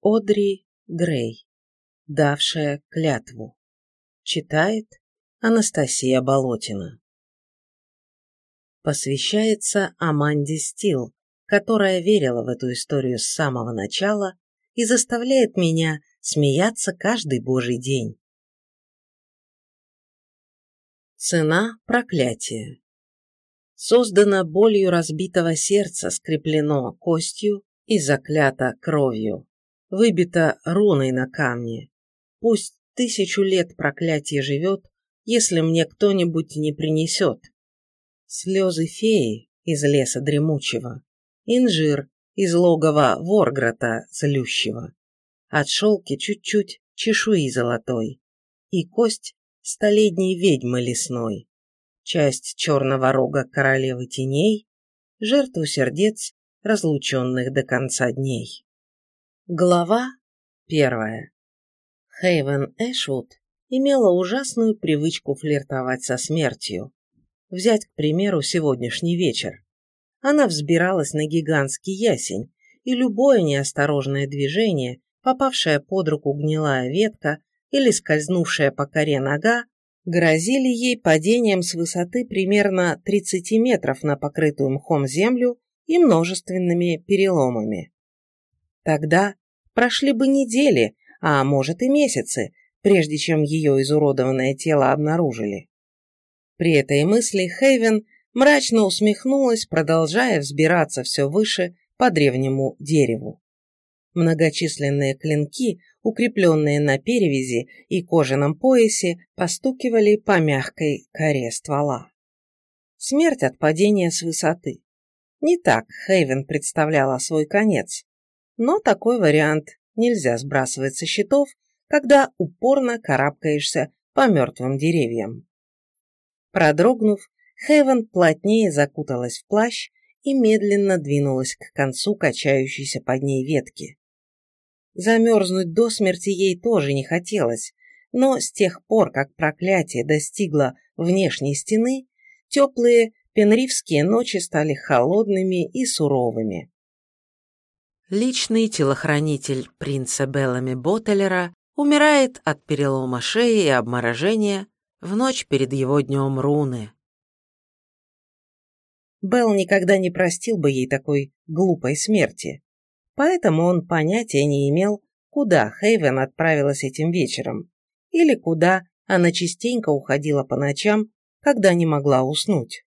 Одри Грей, давшая клятву. Читает Анастасия Болотина. Посвящается Аманде Стил, которая верила в эту историю с самого начала и заставляет меня смеяться каждый божий день. Цена проклятия. Создано болью разбитого сердца, скреплено костью и заклято кровью. Выбито руной на камне. Пусть тысячу лет проклятие живет, если мне кто-нибудь не принесет. Слезы феи из леса дремучего, инжир из логова ворграта злющего, от шелки чуть-чуть чешуи золотой и кость столетней ведьмы лесной, часть черного рога королевы теней, жертву сердец, разлученных до конца дней. Глава первая. Хейвен Эшвуд имела ужасную привычку флиртовать со смертью. Взять, к примеру, сегодняшний вечер. Она взбиралась на гигантский ясень, и любое неосторожное движение, попавшая под руку гнилая ветка или скользнувшая по коре нога, грозили ей падением с высоты примерно 30 метров на покрытую мхом землю и множественными переломами. Тогда прошли бы недели, а может и месяцы, прежде чем ее изуродованное тело обнаружили. При этой мысли Хейвен мрачно усмехнулась, продолжая взбираться все выше по древнему дереву. Многочисленные клинки, укрепленные на перевязи и кожаном поясе, постукивали по мягкой коре ствола. Смерть от падения с высоты. Не так Хейвен представляла свой конец. Но такой вариант нельзя сбрасывать со счетов, когда упорно карабкаешься по мертвым деревьям. Продрогнув, Хевен плотнее закуталась в плащ и медленно двинулась к концу качающейся под ней ветки. Замерзнуть до смерти ей тоже не хотелось, но с тех пор, как проклятие достигло внешней стены, теплые пенривские ночи стали холодными и суровыми. Личный телохранитель принца Беллами Боттелера умирает от перелома шеи и обморожения в ночь перед его днем руны. Белл никогда не простил бы ей такой глупой смерти, поэтому он понятия не имел, куда Хейвен отправилась этим вечером, или куда она частенько уходила по ночам, когда не могла уснуть.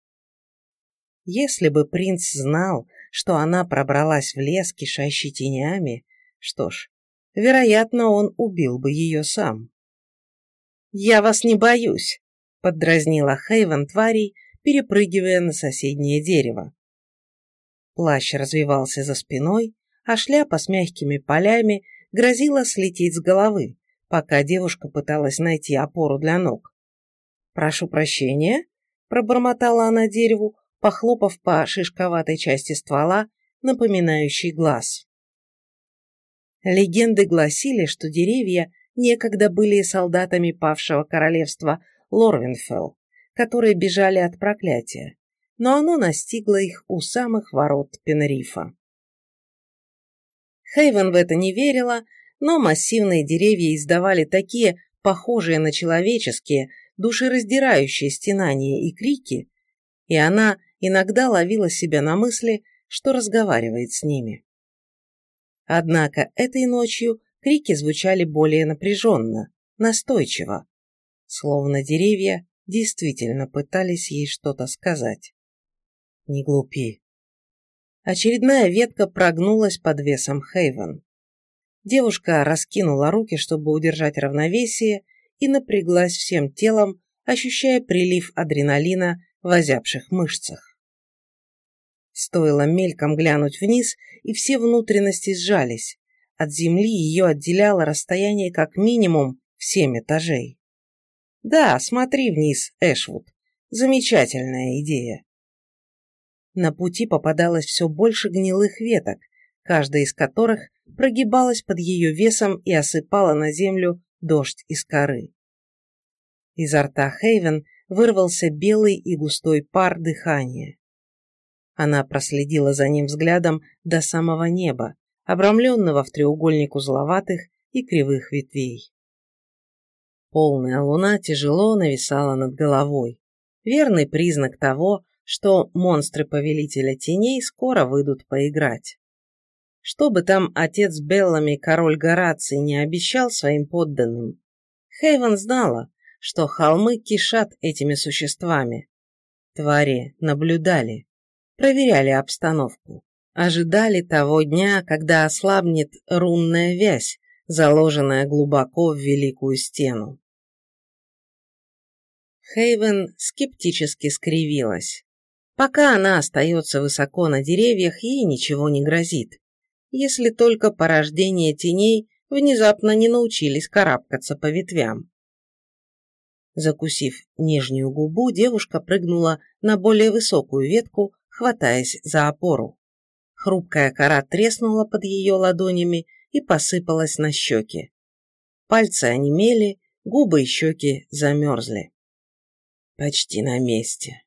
Если бы принц знал, что она пробралась в лес, кишащий тенями, что ж, вероятно, он убил бы ее сам. «Я вас не боюсь», — поддразнила Хейвен тварей, перепрыгивая на соседнее дерево. Плащ развивался за спиной, а шляпа с мягкими полями грозила слететь с головы, пока девушка пыталась найти опору для ног. «Прошу прощения», — пробормотала она дереву, похлопав по шишковатой части ствола, напоминающей глаз. Легенды гласили, что деревья некогда были солдатами павшего королевства Лорвинфелл, которые бежали от проклятия, но оно настигло их у самых ворот Пенрифа. Хейвен в это не верила, но массивные деревья издавали такие, похожие на человеческие, душераздирающие стенания и крики, и она иногда ловила себя на мысли, что разговаривает с ними. Однако этой ночью крики звучали более напряженно, настойчиво, словно деревья действительно пытались ей что-то сказать. Не глупи. Очередная ветка прогнулась под весом Хейвен. Девушка раскинула руки, чтобы удержать равновесие, и напряглась всем телом, ощущая прилив адреналина в озябших мышцах. Стоило мельком глянуть вниз, и все внутренности сжались. От земли ее отделяло расстояние как минимум в семь этажей. Да, смотри вниз, Эшвуд. Замечательная идея. На пути попадалось все больше гнилых веток, каждая из которых прогибалась под ее весом и осыпала на землю дождь из коры. Изо рта Хейвен вырвался белый и густой пар дыхания. Она проследила за ним взглядом до самого неба, обрамленного в треугольник узловатых и кривых ветвей. Полная луна тяжело нависала над головой. Верный признак того, что монстры Повелителя Теней скоро выйдут поиграть. Что бы там отец Беллами, король Гораций, не обещал своим подданным, Хейвен знала, что холмы кишат этими существами. Твари наблюдали, проверяли обстановку, ожидали того дня, когда ослабнет рунная вязь, заложенная глубоко в Великую Стену. Хейвен скептически скривилась. Пока она остается высоко на деревьях, ей ничего не грозит, если только порождение теней внезапно не научились карабкаться по ветвям. Закусив нижнюю губу, девушка прыгнула на более высокую ветку, хватаясь за опору. Хрупкая кора треснула под ее ладонями и посыпалась на щеки. Пальцы онемели, губы и щеки замерзли. Почти на месте.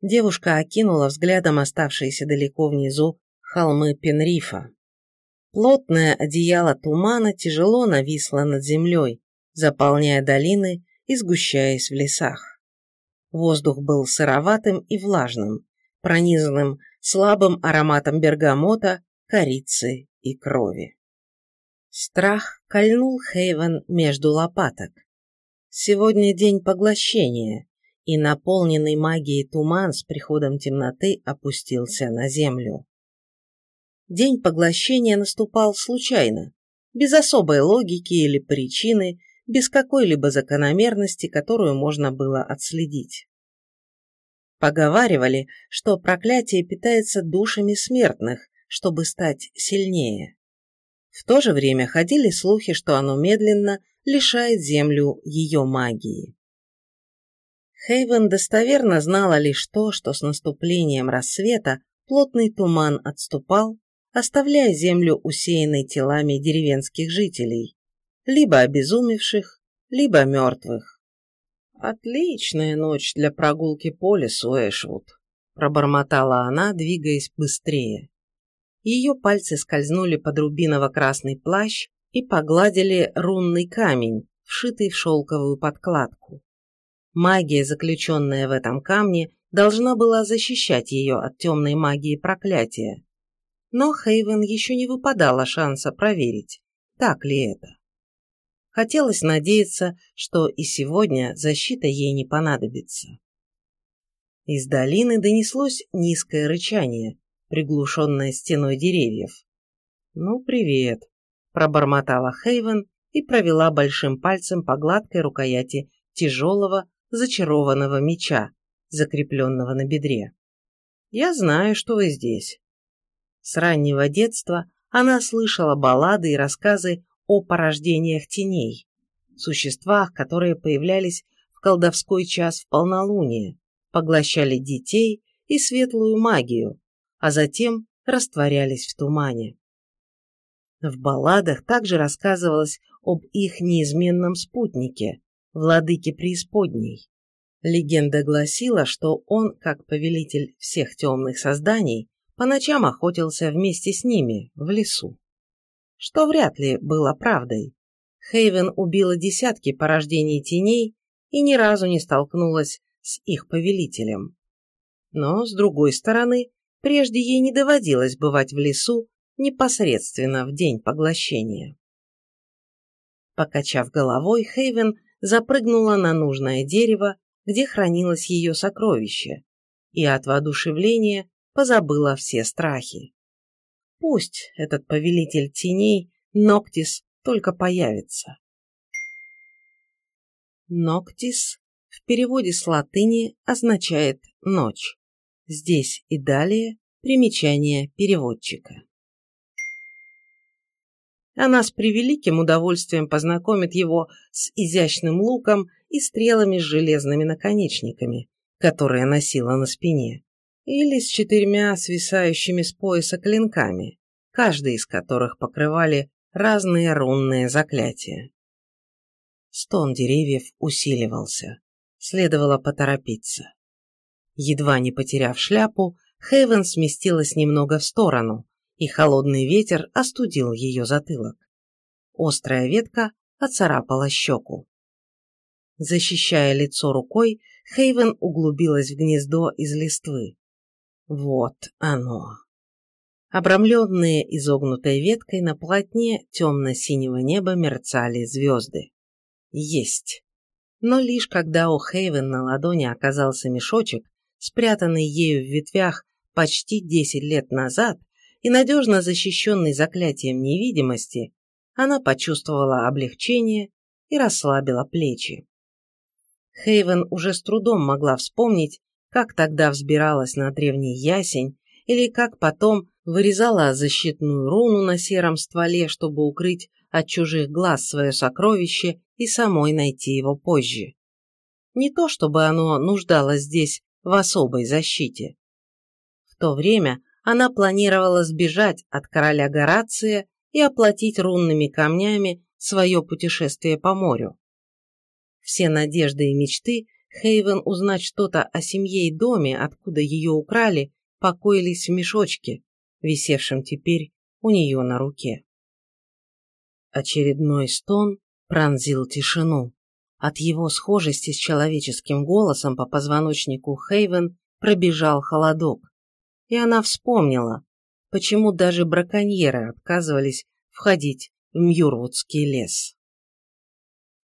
Девушка окинула взглядом оставшиеся далеко внизу холмы Пенрифа. Плотное одеяло тумана тяжело нависло над землей, заполняя долины и сгущаясь в лесах. Воздух был сыроватым и влажным, пронизанным слабым ароматом бергамота, корицы и крови. Страх кольнул Хейвен между лопаток. Сегодня день поглощения, и наполненный магией туман с приходом темноты опустился на землю. День поглощения наступал случайно, без особой логики или причины, без какой-либо закономерности, которую можно было отследить. Поговаривали, что проклятие питается душами смертных, чтобы стать сильнее. В то же время ходили слухи, что оно медленно лишает Землю ее магии. Хейвен достоверно знала лишь то, что с наступлением рассвета плотный туман отступал, оставляя землю усеянной телами деревенских жителей, либо обезумевших, либо мертвых. «Отличная ночь для прогулки по лесу, Эшвуд», – пробормотала она, двигаясь быстрее. Ее пальцы скользнули под рубиново-красный плащ и погладили рунный камень, вшитый в шелковую подкладку. Магия, заключенная в этом камне, должна была защищать ее от темной магии проклятия. Но Хейвен еще не выпадала шанса проверить, так ли это. Хотелось надеяться, что и сегодня защита ей не понадобится. Из долины донеслось низкое рычание, приглушенное стеной деревьев. «Ну, привет», – пробормотала Хейвен и провела большим пальцем по гладкой рукояти тяжелого, зачарованного меча, закрепленного на бедре. «Я знаю, что вы здесь». С раннего детства она слышала баллады и рассказы о порождениях теней, существах, которые появлялись в колдовской час в полнолуние, поглощали детей и светлую магию, а затем растворялись в тумане. В балладах также рассказывалось об их неизменном спутнике, владыке преисподней. Легенда гласила, что он, как повелитель всех темных созданий, по ночам охотился вместе с ними в лесу. Что вряд ли было правдой. Хейвен убила десятки порождений теней и ни разу не столкнулась с их повелителем. Но, с другой стороны, прежде ей не доводилось бывать в лесу непосредственно в день поглощения. Покачав головой, Хейвен запрыгнула на нужное дерево, где хранилось ее сокровище, и от воодушевления позабыла все страхи. Пусть этот повелитель теней, Ноктис, только появится. Ноктис в переводе с латыни означает «ночь». Здесь и далее примечание переводчика. Она с превеликим удовольствием познакомит его с изящным луком и стрелами с железными наконечниками, которые носила на спине, или с четырьмя свисающими с пояса клинками, каждый из которых покрывали разные рунные заклятия. Стон деревьев усиливался. Следовало поторопиться. Едва не потеряв шляпу, Хейвен сместилась немного в сторону и холодный ветер остудил ее затылок. Острая ветка оцарапала щеку. Защищая лицо рукой, Хейвен углубилась в гнездо из листвы. Вот оно. Обрамленные изогнутой веткой на полотне темно-синего неба мерцали звезды. Есть. Но лишь когда у Хейвен на ладони оказался мешочек, спрятанный ею в ветвях почти десять лет назад и надежно защищенный заклятием невидимости, она почувствовала облегчение и расслабила плечи. Хейвен уже с трудом могла вспомнить, как тогда взбиралась на древний ясень или как потом вырезала защитную руну на сером стволе, чтобы укрыть от чужих глаз свое сокровище и самой найти его позже. Не то чтобы оно нуждалось здесь в особой защите. В то время она планировала сбежать от короля Горация и оплатить рунными камнями свое путешествие по морю. Все надежды и мечты Хейвен узнать что-то о семье и доме, откуда ее украли, покоились в мешочке, висевшем теперь у нее на руке. Очередной стон пронзил тишину. От его схожести с человеческим голосом по позвоночнику Хейвен пробежал холодок. И она вспомнила, почему даже браконьеры отказывались входить в Мьюрвудский лес.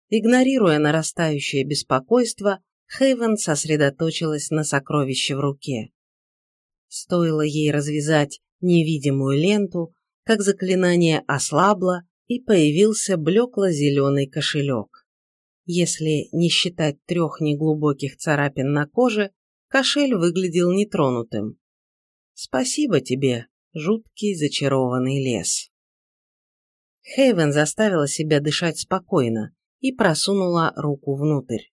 Игнорируя нарастающее беспокойство, Хейвен сосредоточилась на сокровище в руке. Стоило ей развязать невидимую ленту, как заклинание ослабло и появился блекло-зеленый кошелек. Если не считать трех неглубоких царапин на коже, кошель выглядел нетронутым. Спасибо тебе, жуткий зачарованный лес. Хейвен заставила себя дышать спокойно и просунула руку внутрь.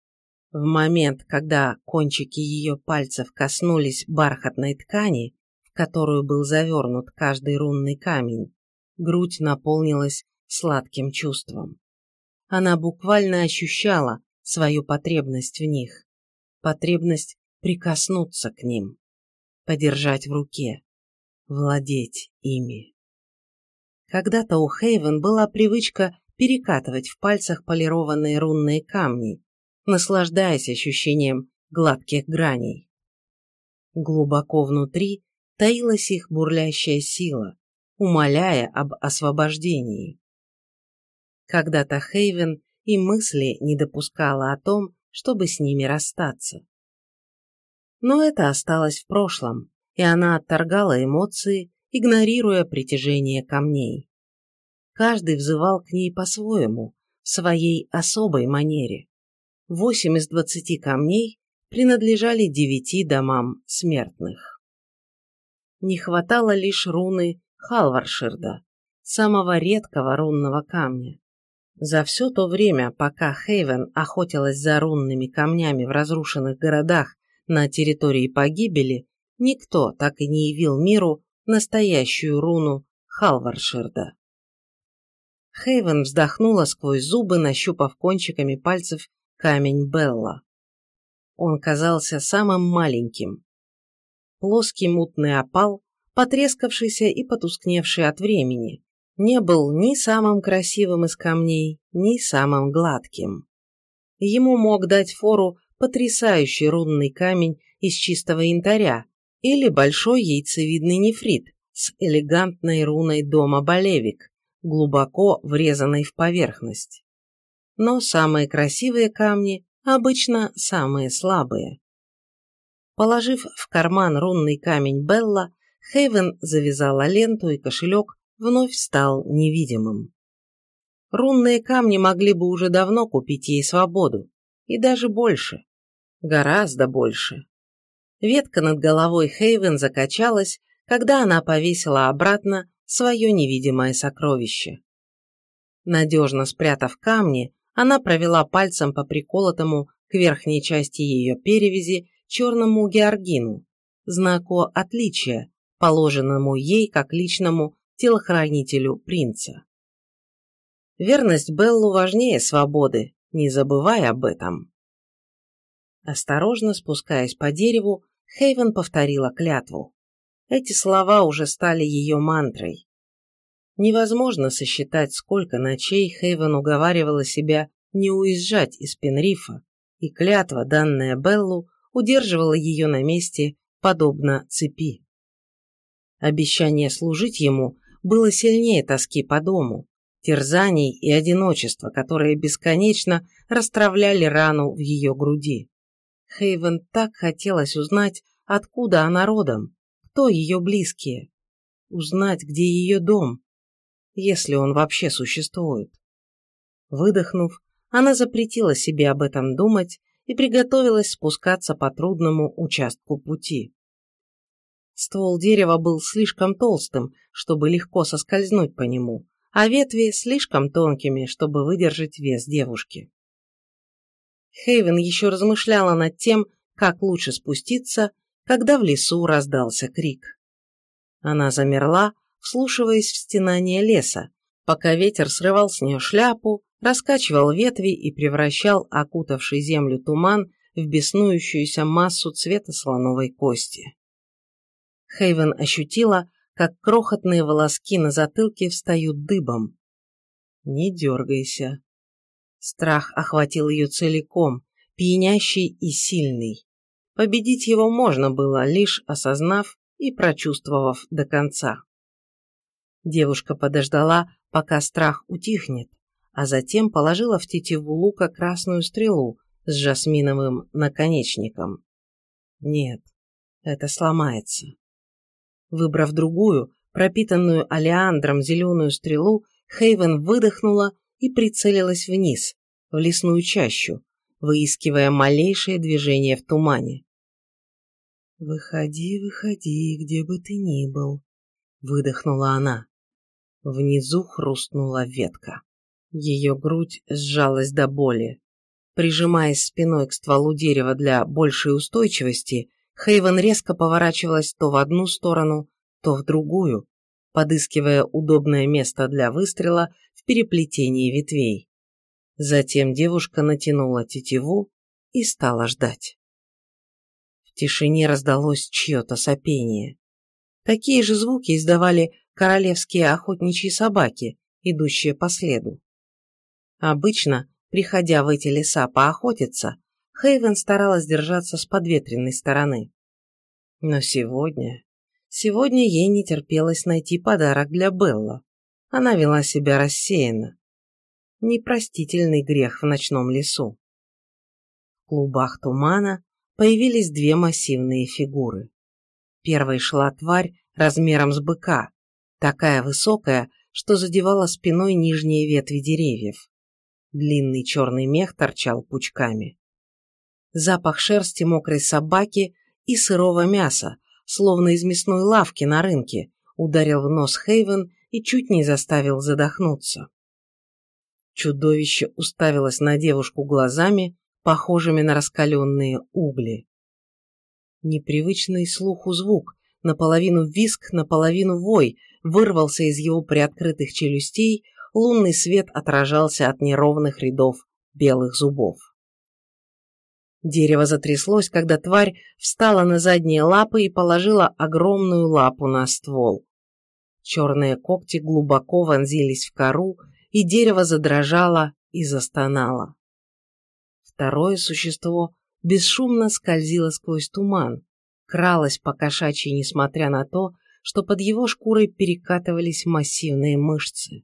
В момент, когда кончики ее пальцев коснулись бархатной ткани, в которую был завернут каждый рунный камень, грудь наполнилась сладким чувством. Она буквально ощущала свою потребность в них, потребность прикоснуться к ним, подержать в руке, владеть ими. Когда-то у Хейвен была привычка перекатывать в пальцах полированные рунные камни, наслаждаясь ощущением гладких граней. Глубоко внутри таилась их бурлящая сила, умоляя об освобождении. Когда-то Хейвен и мысли не допускала о том, чтобы с ними расстаться. Но это осталось в прошлом, и она отторгала эмоции, игнорируя притяжение камней. Каждый взывал к ней по-своему, в своей особой манере. Восемь из двадцати камней принадлежали девяти домам смертных. Не хватало лишь руны Халварширда, самого редкого рунного камня. За все то время, пока Хейвен охотилась за рунными камнями в разрушенных городах на территории погибели, никто так и не явил миру настоящую руну Халварширда. Хейвен вздохнула сквозь зубы, нащупав кончиками пальцев камень Белла. Он казался самым маленьким. Плоский мутный опал, потрескавшийся и потускневший от времени, не был ни самым красивым из камней, ни самым гладким. Ему мог дать фору потрясающий рунный камень из чистого янтаря или большой яйцевидный нефрит с элегантной руной дома Болевик, глубоко врезанной в поверхность. Но самые красивые камни обычно самые слабые. Положив в карман рунный камень Белла, Хейвен завязала ленту и кошелек вновь стал невидимым. Рунные камни могли бы уже давно купить ей свободу, и даже больше, гораздо больше. Ветка над головой Хейвен закачалась, когда она повесила обратно свое невидимое сокровище. Надежно спрятав камни, она провела пальцем по приколотому к верхней части ее перевязи черному георгину, знаку отличия, положенному ей как личному телохранителю принца. Верность Беллу важнее свободы, не забывай об этом. Осторожно спускаясь по дереву, Хейвен повторила клятву. Эти слова уже стали ее мантрой. Невозможно сосчитать, сколько ночей Хейвен уговаривала себя не уезжать из Пенрифа, и клятва, данная Беллу, удерживала ее на месте, подобно цепи. Обещание служить ему было сильнее тоски по дому, терзаний и одиночества, которые бесконечно расстравляли рану в ее груди. Хейвен так хотелось узнать, откуда она родом, кто ее близкие, узнать, где ее дом, если он вообще существует. Выдохнув, она запретила себе об этом думать и приготовилась спускаться по трудному участку пути. Ствол дерева был слишком толстым, чтобы легко соскользнуть по нему, а ветви слишком тонкими, чтобы выдержать вес девушки. Хейвен еще размышляла над тем, как лучше спуститься, когда в лесу раздался крик. Она замерла, вслушиваясь в стенание леса, пока ветер срывал с нее шляпу, раскачивал ветви и превращал окутавший землю туман в беснующуюся массу цвета слоновой кости. Хейвен ощутила, как крохотные волоски на затылке встают дыбом. «Не дергайся». Страх охватил ее целиком, пьянящий и сильный. Победить его можно было, лишь осознав и прочувствовав до конца. Девушка подождала, пока страх утихнет, а затем положила в тетиву лука красную стрелу с жасминовым наконечником. Нет, это сломается. Выбрав другую, пропитанную алиандром зеленую стрелу, Хейвен выдохнула и прицелилась вниз, в лесную чащу, выискивая малейшее движение в тумане. «Выходи, выходи, где бы ты ни был», — выдохнула она. Внизу хрустнула ветка. Ее грудь сжалась до боли. Прижимаясь спиной к стволу дерева для большей устойчивости, Хейвен резко поворачивалась то в одну сторону, то в другую, подыскивая удобное место для выстрела в переплетении ветвей. Затем девушка натянула тетиву и стала ждать. В тишине раздалось чье-то сопение. Такие же звуки издавали королевские охотничьи собаки, идущие по следу. Обычно, приходя в эти леса поохотиться, Хейвен старалась держаться с подветренной стороны. Но сегодня... Сегодня ей не терпелось найти подарок для Белла. Она вела себя рассеянно. Непростительный грех в ночном лесу. В клубах тумана появились две массивные фигуры. Первой шла тварь размером с быка, такая высокая, что задевала спиной нижние ветви деревьев. Длинный черный мех торчал пучками. Запах шерсти мокрой собаки и сырого мяса, словно из мясной лавки на рынке, ударил в нос Хейвен и чуть не заставил задохнуться. Чудовище уставилось на девушку глазами, похожими на раскаленные угли. Непривычный слуху звук, наполовину виск, наполовину вой, вырвался из его приоткрытых челюстей, лунный свет отражался от неровных рядов белых зубов. Дерево затряслось, когда тварь встала на задние лапы и положила огромную лапу на ствол. Черные когти глубоко вонзились в кору, и дерево задрожало и застонало. Второе существо бесшумно скользило сквозь туман, кралось по кошачьи, несмотря на то, что под его шкурой перекатывались массивные мышцы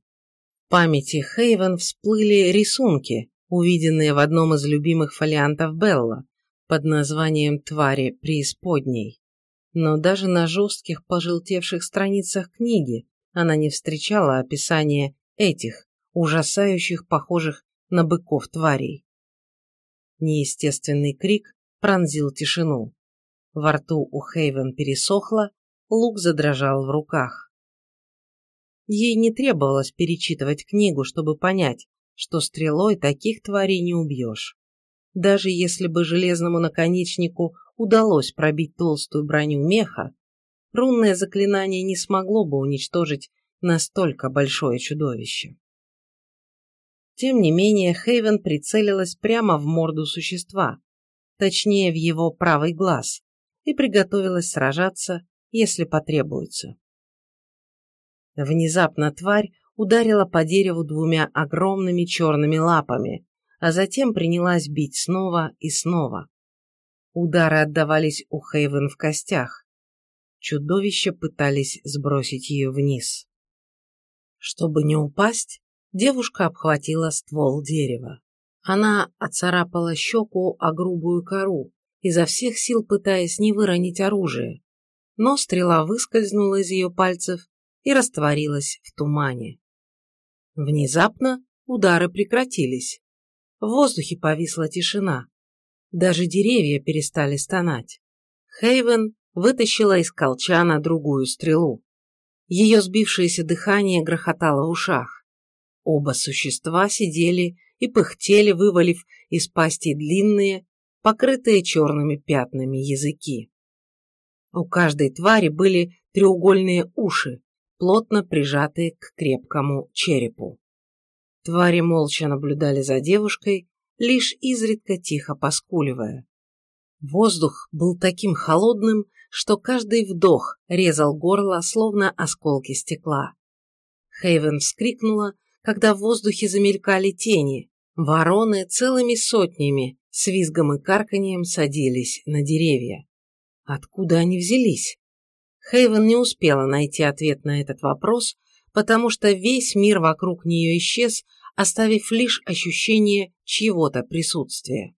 памяти Хейвен всплыли рисунки, увиденные в одном из любимых фолиантов Белла под названием «Твари преисподней». Но даже на жестких пожелтевших страницах книги она не встречала описания этих, ужасающих, похожих на быков тварей. Неестественный крик пронзил тишину. Во рту у Хейвен пересохло, лук задрожал в руках. Ей не требовалось перечитывать книгу, чтобы понять, что стрелой таких тварей не убьешь. Даже если бы железному наконечнику удалось пробить толстую броню меха, рунное заклинание не смогло бы уничтожить настолько большое чудовище. Тем не менее, Хейвен прицелилась прямо в морду существа, точнее в его правый глаз, и приготовилась сражаться, если потребуется. Внезапно тварь ударила по дереву двумя огромными черными лапами, а затем принялась бить снова и снова. Удары отдавались у Хейвен в костях. Чудовища пытались сбросить ее вниз. Чтобы не упасть, девушка обхватила ствол дерева. Она оцарапала щеку о грубую кору, изо всех сил пытаясь не выронить оружие. Но стрела выскользнула из ее пальцев и растворилась в тумане. Внезапно удары прекратились. В воздухе повисла тишина. Даже деревья перестали стонать. Хейвен вытащила из колчана другую стрелу. Ее сбившееся дыхание грохотало в ушах. Оба существа сидели и пыхтели, вывалив из пасти длинные, покрытые черными пятнами языки. У каждой твари были треугольные уши, плотно прижатые к крепкому черепу. Твари молча наблюдали за девушкой, лишь изредка тихо поскуливая. Воздух был таким холодным, что каждый вдох резал горло, словно осколки стекла. Хейвен вскрикнула, когда в воздухе замелькали тени. Вороны целыми сотнями с визгом и карканьем садились на деревья. Откуда они взялись? Хейвен не успела найти ответ на этот вопрос, потому что весь мир вокруг нее исчез, оставив лишь ощущение чьего-то присутствия.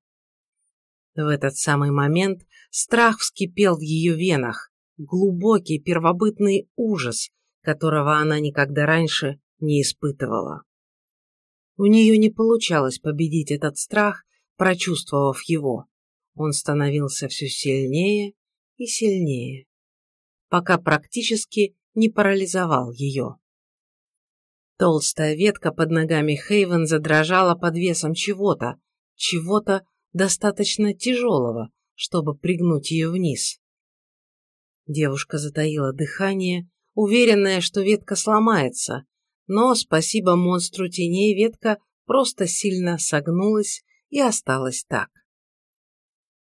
В этот самый момент страх вскипел в ее венах, глубокий первобытный ужас, которого она никогда раньше не испытывала. У нее не получалось победить этот страх, прочувствовав его. Он становился все сильнее и сильнее пока практически не парализовал ее. Толстая ветка под ногами Хейвен задрожала под весом чего-то, чего-то достаточно тяжелого, чтобы пригнуть ее вниз. Девушка затаила дыхание, уверенная, что ветка сломается, но, спасибо монстру теней, ветка просто сильно согнулась и осталась так.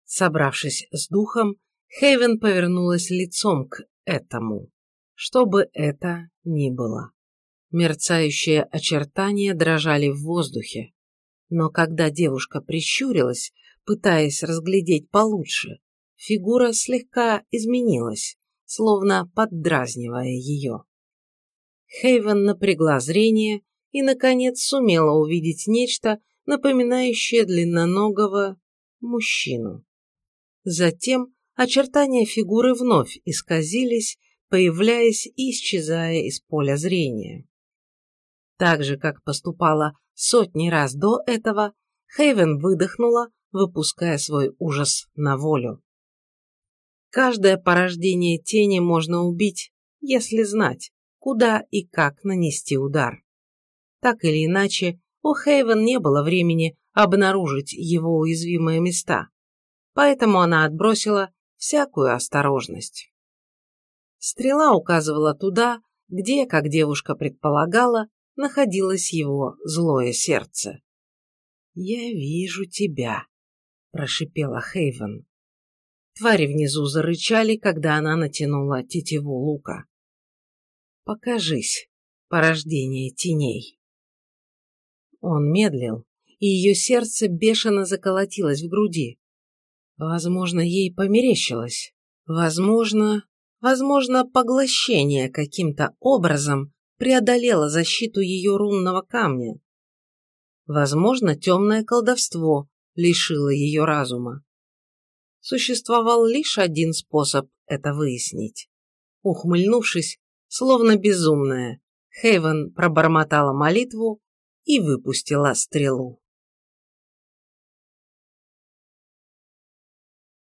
Собравшись с духом, Хейвен повернулась лицом к этому, что бы это ни было. Мерцающие очертания дрожали в воздухе, но когда девушка прищурилась, пытаясь разглядеть получше, фигура слегка изменилась, словно поддразнивая ее. Хейвен напрягла зрение и, наконец, сумела увидеть нечто, напоминающее длинноногого мужчину. Затем очертания фигуры вновь исказились, появляясь и исчезая из поля зрения. Так же, как поступала сотни раз до этого, Хейвен выдохнула, выпуская свой ужас на волю. Каждое порождение тени можно убить, если знать, куда и как нанести удар. Так или иначе, у Хейвен не было времени обнаружить его уязвимые места, поэтому она отбросила всякую осторожность. Стрела указывала туда, где, как девушка предполагала, находилось его злое сердце. «Я вижу тебя», – прошипела Хейвен. Твари внизу зарычали, когда она натянула тетиву лука. «Покажись, порождение теней». Он медлил, и ее сердце бешено заколотилось в груди. Возможно, ей померещилось. Возможно, возможно, поглощение каким-то образом преодолело защиту ее рунного камня. Возможно, темное колдовство лишило ее разума. Существовал лишь один способ это выяснить. Ухмыльнувшись, словно безумная, Хейвен пробормотала молитву и выпустила стрелу.